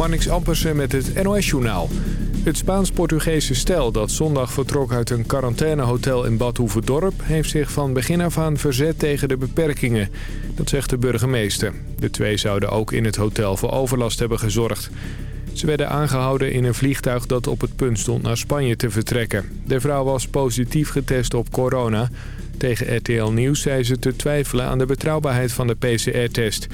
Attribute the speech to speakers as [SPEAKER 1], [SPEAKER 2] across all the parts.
[SPEAKER 1] Marnix Ampersen met het NOS-journaal. Het Spaans-Portugese stel dat zondag vertrok uit een quarantainehotel in Bad Hoeverdorp... heeft zich van begin af aan verzet tegen de beperkingen. Dat zegt de burgemeester. De twee zouden ook in het hotel voor overlast hebben gezorgd. Ze werden aangehouden in een vliegtuig dat op het punt stond naar Spanje te vertrekken. De vrouw was positief getest op corona. Tegen RTL Nieuws zei ze te twijfelen aan de betrouwbaarheid van de PCR-test...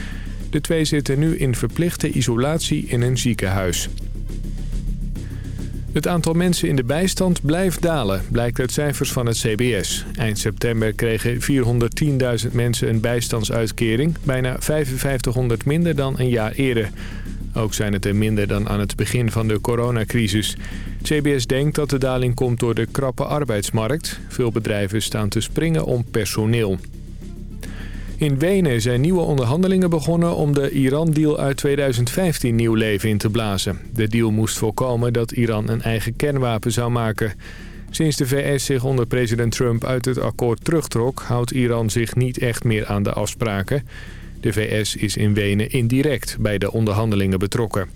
[SPEAKER 1] De twee zitten nu in verplichte isolatie in een ziekenhuis. Het aantal mensen in de bijstand blijft dalen, blijkt uit cijfers van het CBS. Eind september kregen 410.000 mensen een bijstandsuitkering, bijna 5500 minder dan een jaar eerder. Ook zijn het er minder dan aan het begin van de coronacrisis. CBS denkt dat de daling komt door de krappe arbeidsmarkt. Veel bedrijven staan te springen om personeel. In Wenen zijn nieuwe onderhandelingen begonnen om de Iran-deal uit 2015 nieuw leven in te blazen. De deal moest voorkomen dat Iran een eigen kernwapen zou maken. Sinds de VS zich onder president Trump uit het akkoord terugtrok... houdt Iran zich niet echt meer aan de afspraken. De VS is in Wenen indirect bij de onderhandelingen betrokken.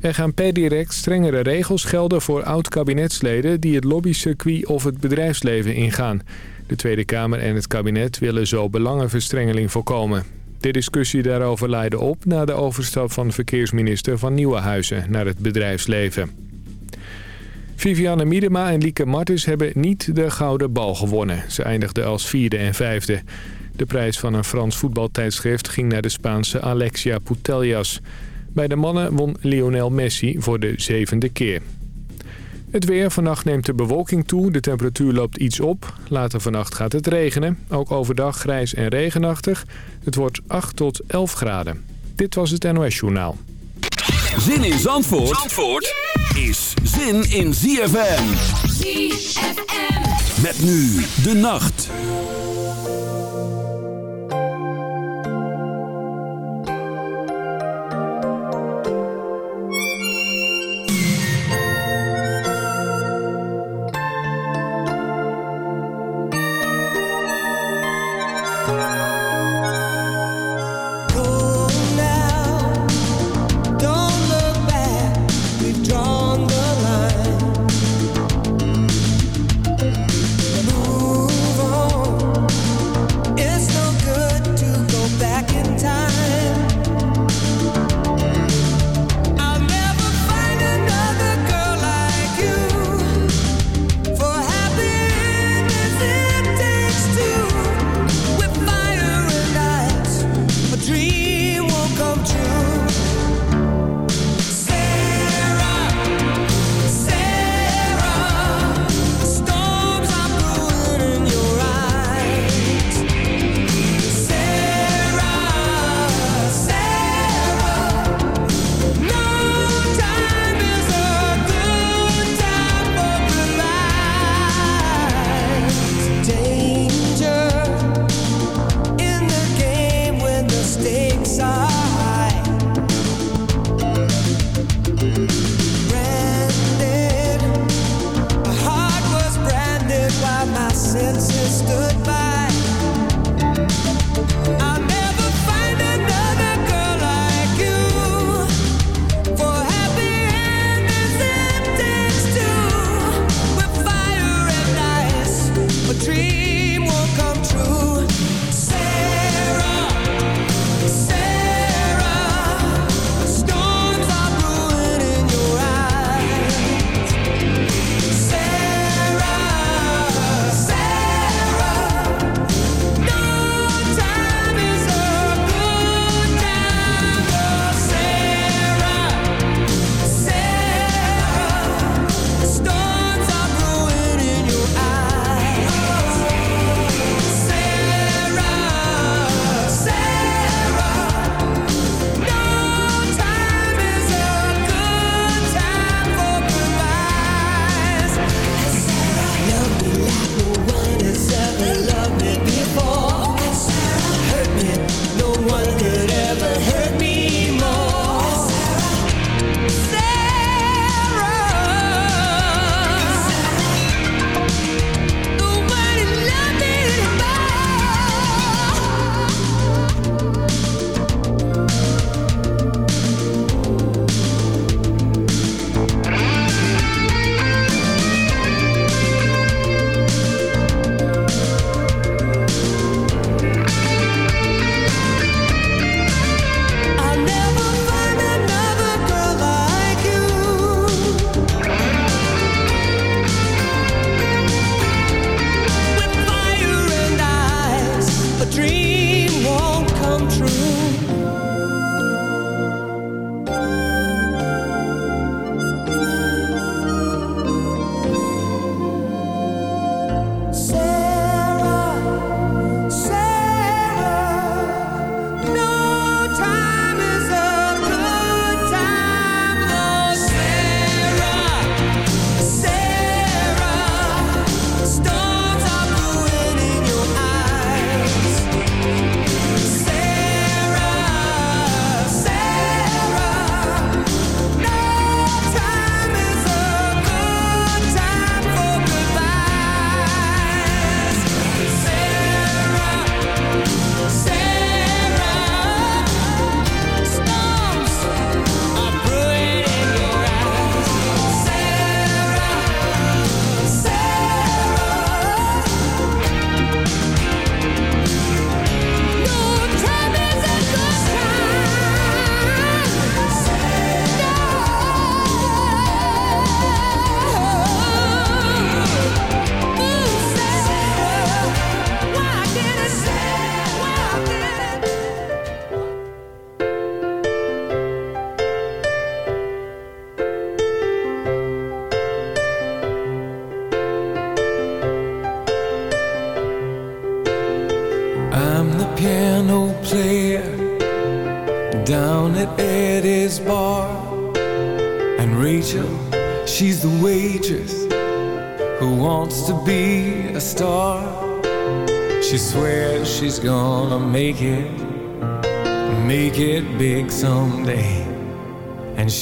[SPEAKER 1] Er gaan per direct strengere regels gelden voor oud-kabinetsleden... die het lobbycircuit of het bedrijfsleven ingaan... De Tweede Kamer en het kabinet willen zo belangenverstrengeling voorkomen. De discussie daarover leidde op na de overstap van verkeersminister van Nieuwenhuizen naar het bedrijfsleven. Viviane Miedema en Lieke Martens hebben niet de gouden bal gewonnen. Ze eindigden als vierde en vijfde. De prijs van een Frans voetbaltijdschrift ging naar de Spaanse Alexia Putellas. Bij de mannen won Lionel Messi voor de zevende keer. Het weer. Vannacht neemt de bewolking toe. De temperatuur loopt iets op. Later vannacht gaat het regenen. Ook overdag grijs en regenachtig. Het wordt 8 tot 11 graden. Dit was het NOS Journaal.
[SPEAKER 2] Zin in Zandvoort, Zandvoort is zin in ZFM.
[SPEAKER 3] ZFM.
[SPEAKER 2] Met nu de nacht.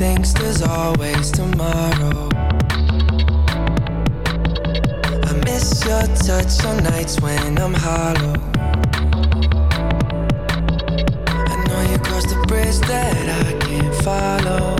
[SPEAKER 4] There's always tomorrow. I miss your touch on nights when I'm hollow. I know you crossed the bridge that I can't follow.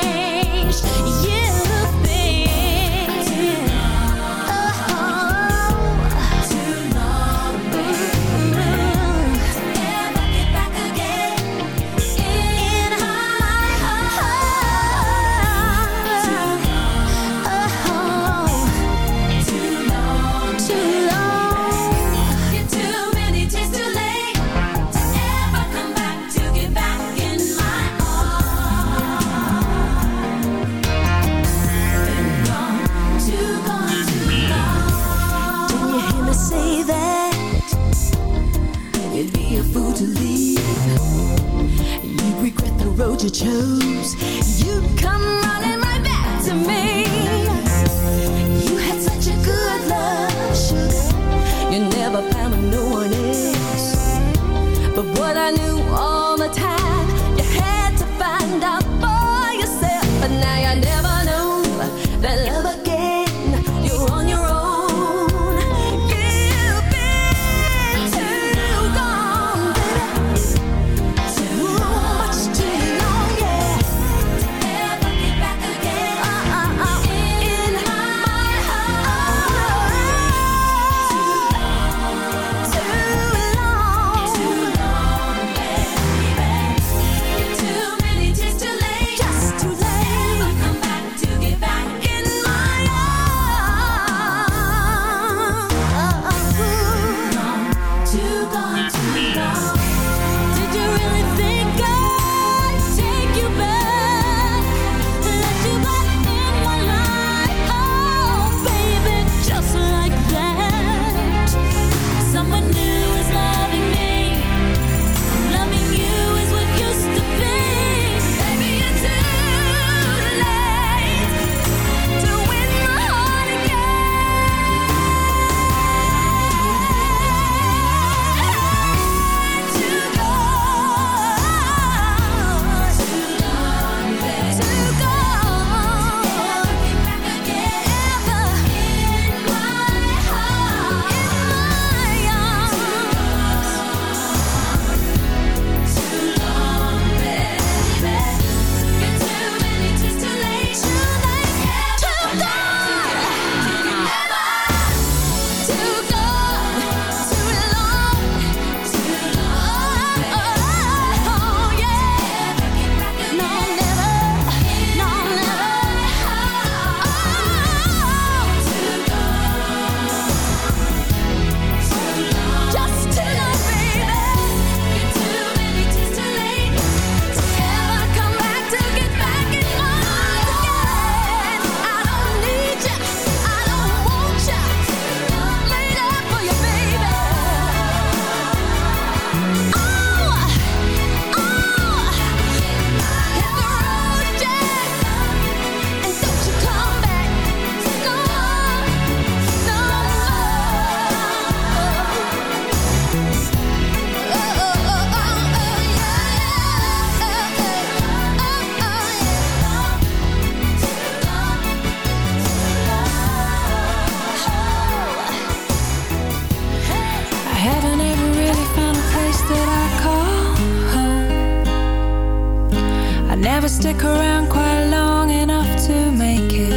[SPEAKER 5] I never
[SPEAKER 6] stick around quite long enough to make it.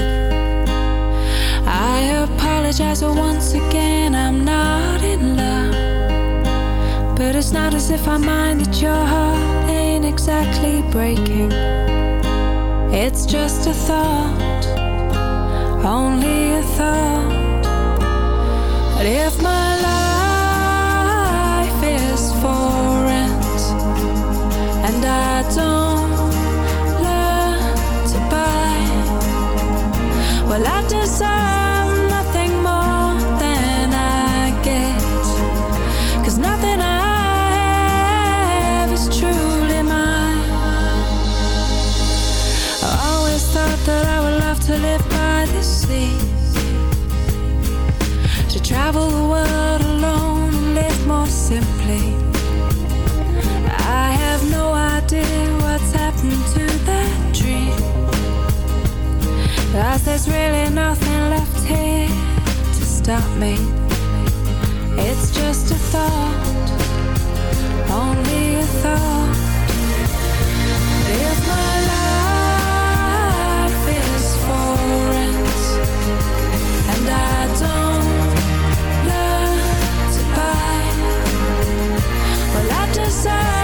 [SPEAKER 6] I apologize once again, I'm not in love. But it's not as if I mind that your heart ain't exactly breaking. It's just a thought, only a thought. But if my life is for rent and I don't Well, I deserve nothing more than I get. Cause nothing I have is truly mine. I always thought that I would love to live by the sea. To travel the world alone and live more simply. Cause there's really nothing left here to stop me It's just a thought, only a thought If my life is for rent And I don't learn to buy Well, I deserve.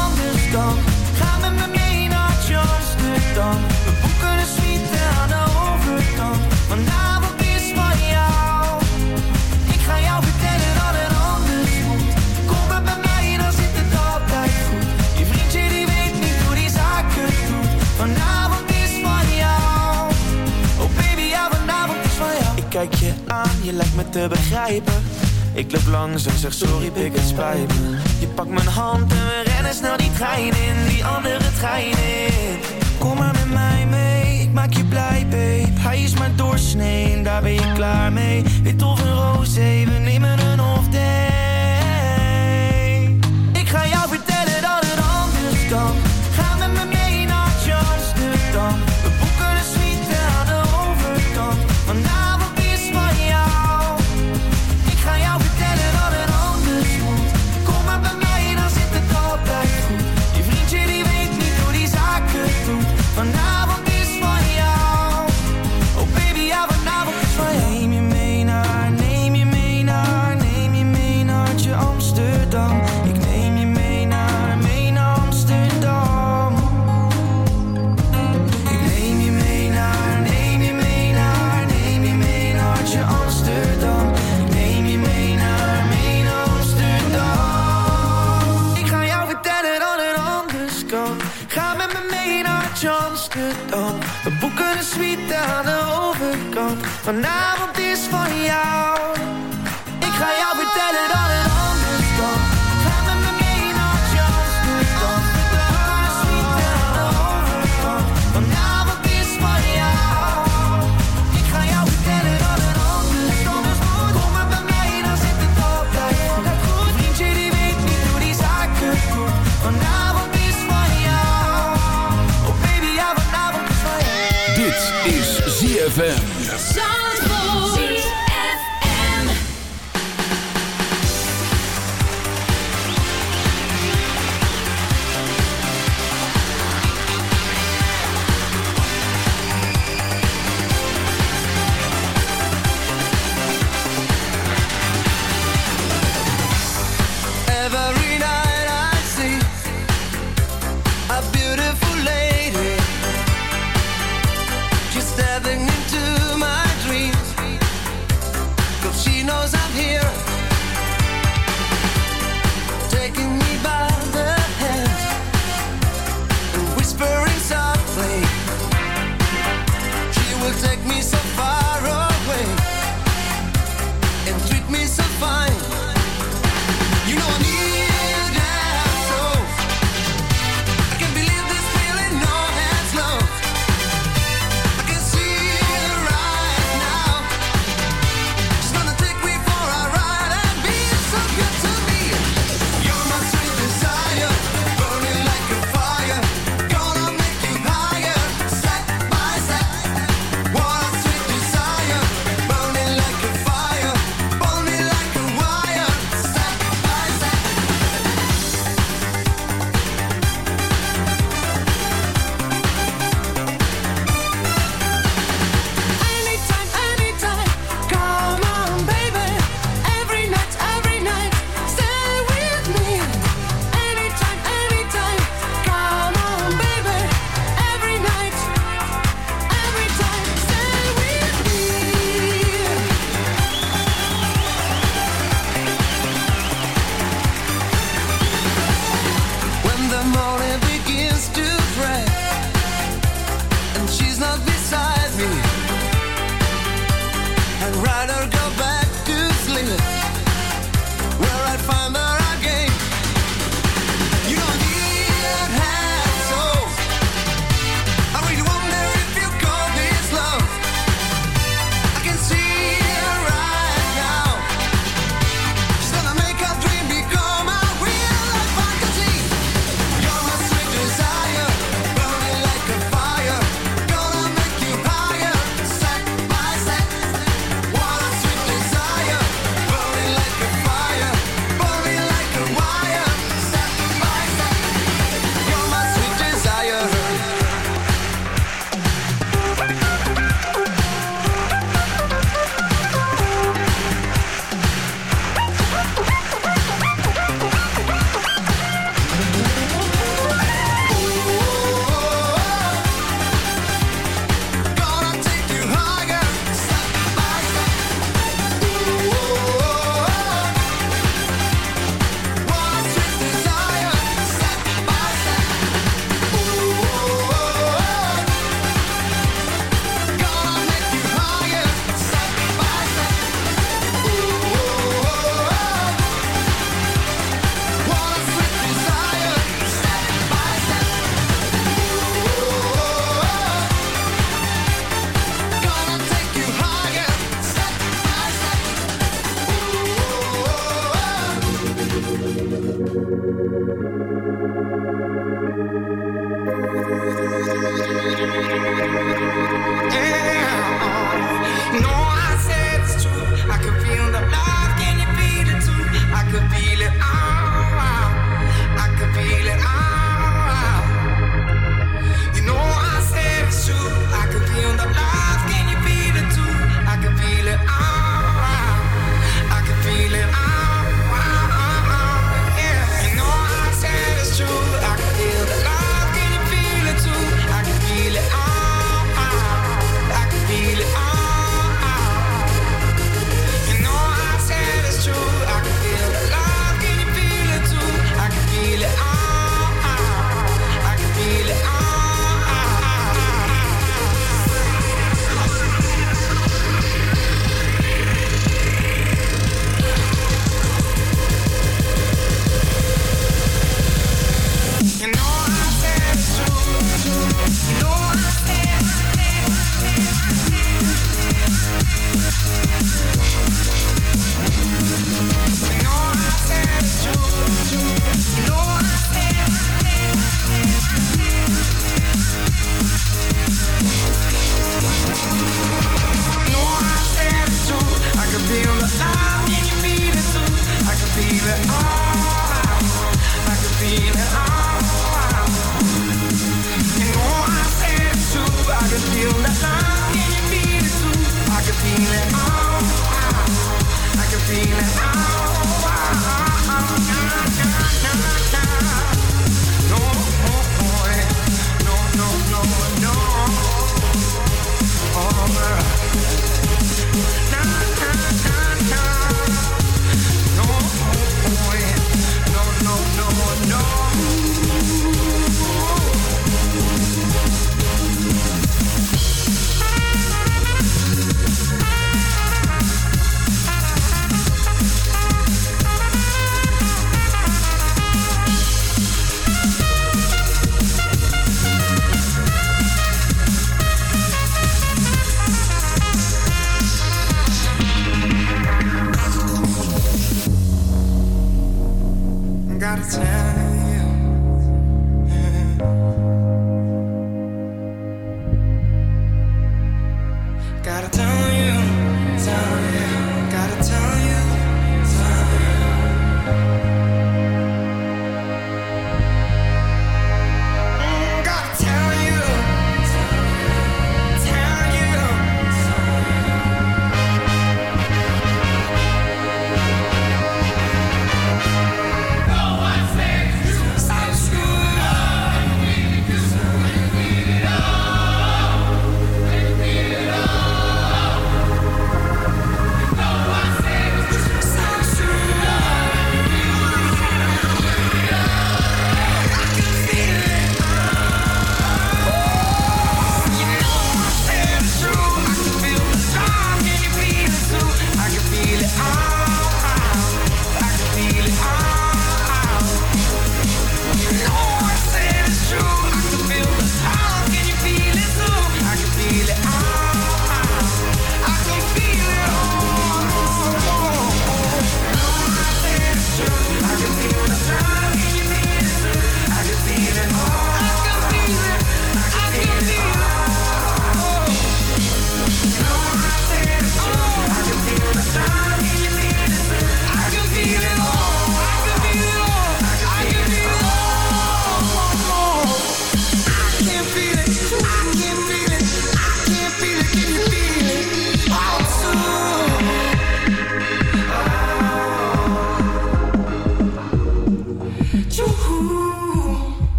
[SPEAKER 7] je lijkt me te begrijpen. Ik loop langs en zeg sorry, pik het spijt. Je pakt mijn hand en we rennen snel die trein in, die andere trein in. Kom maar met mij mee, ik maak je blij, babe. Hij is maar doorsnee, daar ben je klaar mee. Wit of een roze, we nemen een off day. Ik ga jou vertellen dat het anders kan. Overkant. Vanavond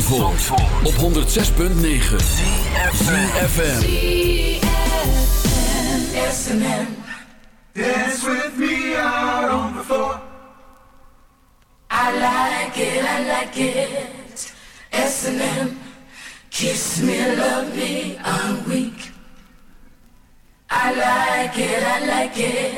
[SPEAKER 3] Zandvoort, Zandvoort. op 106.9 ZFM SNM
[SPEAKER 8] Dance with me out on the floor.
[SPEAKER 6] I like it, I like it. SNM Kiss me, love me, I'm weak. I like it, I like it.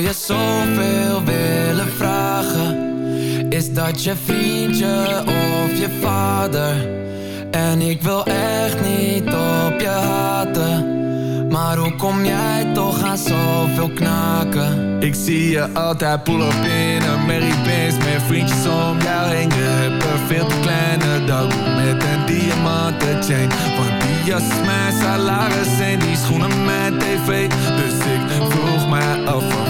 [SPEAKER 4] zou je zoveel willen vragen. Is dat je vriendje of je vader? En ik wil echt niet op je haten. Maar hoe kom jij toch aan zoveel knaken? Ik zie je altijd pull-up in een Mary Benz Met vriendjes om jou heen. Je hebt een veel te kleine dag Met een diamanten chain Want die jas is mijn salaris En die schoenen mijn tv. Dus ik vroeg mij af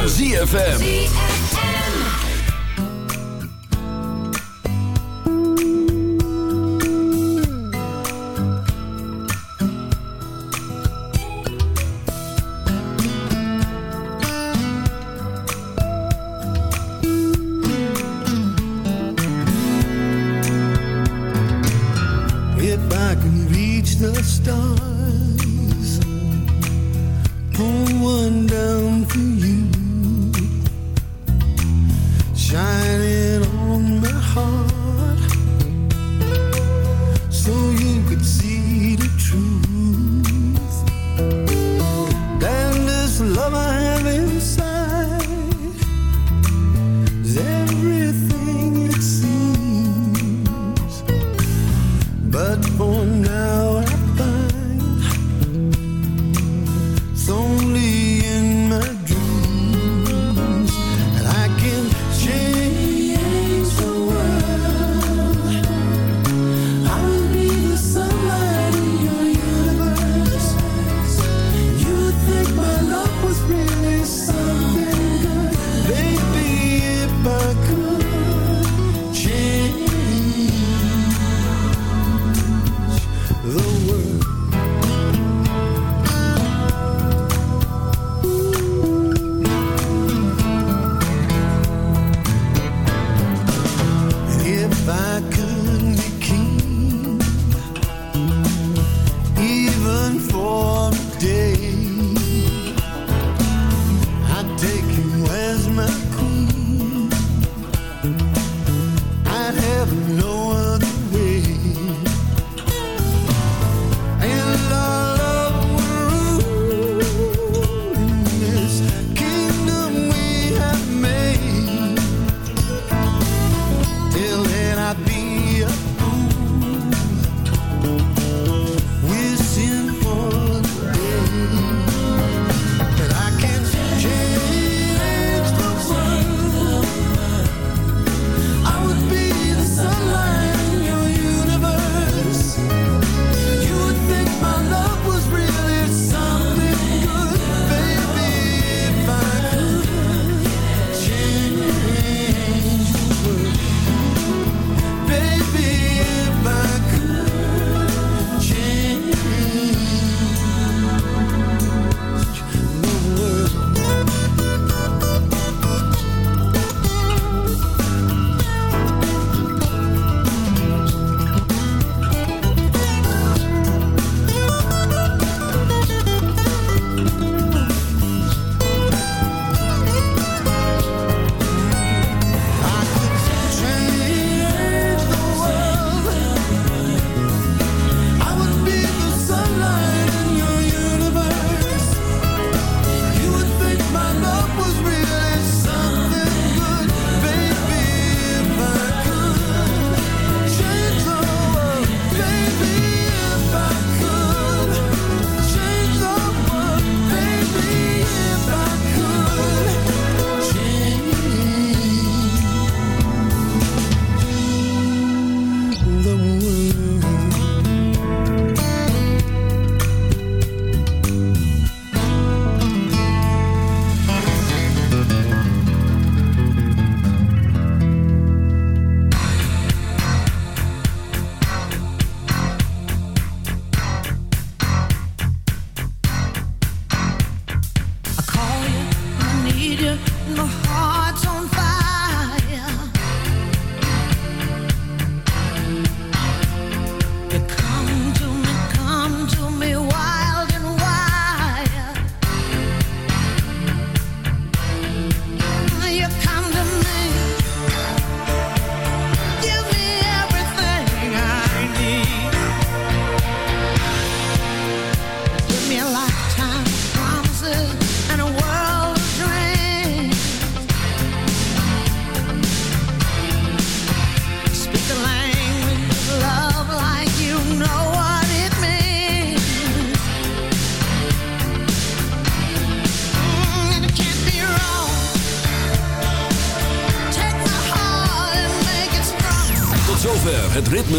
[SPEAKER 4] Van
[SPEAKER 2] ZFM.